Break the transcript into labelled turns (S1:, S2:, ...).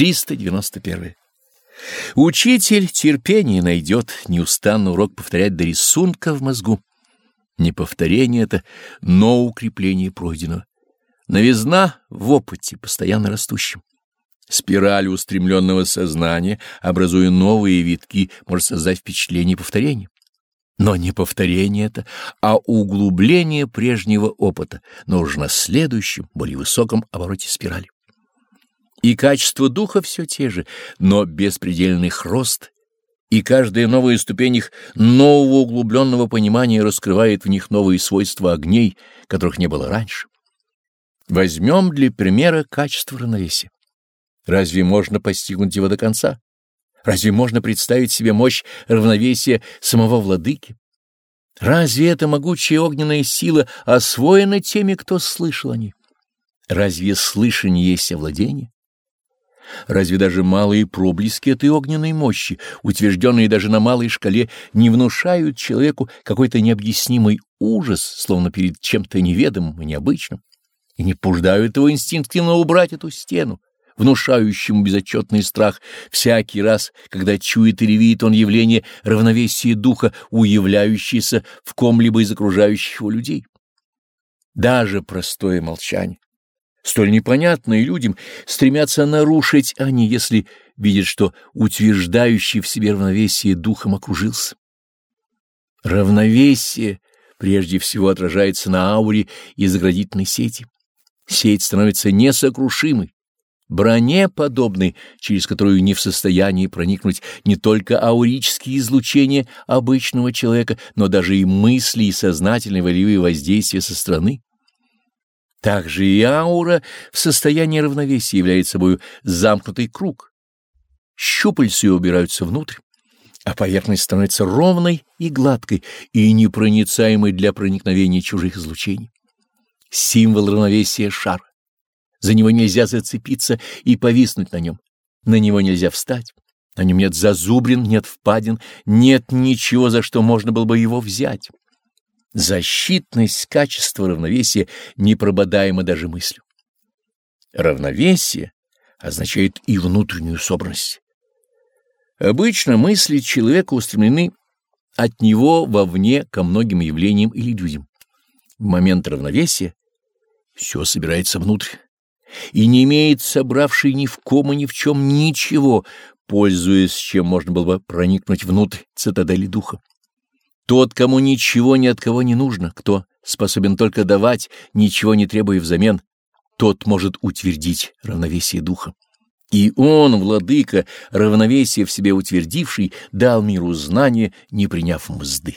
S1: 391. Учитель терпение найдет, неустанно урок повторять до рисунка в мозгу. Не повторение это, но укрепление пройденного. Новизна в опыте, постоянно растущем. Спираль устремленного сознания, образуя новые витки, может создать впечатление повторения. Но не повторение это, а углубление прежнего опыта, но уже на следующем, более высоком обороте спирали. И качество духа все те же, но беспредельный их рост, и каждая новая ступень их нового углубленного понимания раскрывает в них новые свойства огней, которых не было раньше. Возьмем для примера качество равновесия. Разве можно постигнуть его до конца? Разве можно представить себе мощь равновесия самого владыки? Разве эта могучая огненная сила освоена теми, кто слышал о ней? Разве слышание есть овладение? Разве даже малые проблески этой огненной мощи, утвержденные даже на малой шкале, не внушают человеку какой-то необъяснимый ужас, словно перед чем-то неведомым и необычным, и не пуждают его инстинктивно убрать эту стену, внушающему безотчетный страх всякий раз, когда чует или видит он явление равновесия духа, уявляющееся в ком-либо из окружающих его людей? Даже простое молчание столь непонятные людям, стремятся нарушить они, если видят, что утверждающий в себе равновесие духом окружился. Равновесие прежде всего отражается на ауре и заградительной сети. Сеть становится несокрушимой, броне подобной, через которую не в состоянии проникнуть не только аурические излучения обычного человека, но даже и мысли и сознательные волевые воздействия со стороны. Также и аура в состоянии равновесия является собой замкнутый круг. Щупальцы убираются внутрь, а поверхность становится ровной и гладкой и непроницаемой для проникновения чужих излучений. Символ равновесия — шар. За него нельзя зацепиться и повиснуть на нем. На него нельзя встать. На нем нет зазубрин, нет впадин, нет ничего, за что можно было бы его взять. Защитность качества равновесия непрободаема даже мыслью. Равновесие означает и внутреннюю собранность. Обычно мысли человека устремлены от него вовне ко многим явлениям или людям. В момент равновесия все собирается внутрь, и не имеет собравший ни в ком и ни в чем ничего, пользуясь чем можно было бы проникнуть внутрь цитадели духа. Тот, кому ничего ни от кого не нужно, кто способен только давать, ничего не требуя взамен, тот может утвердить равновесие духа. И он, владыка, равновесие в себе утвердивший, дал миру знания, не приняв мзды.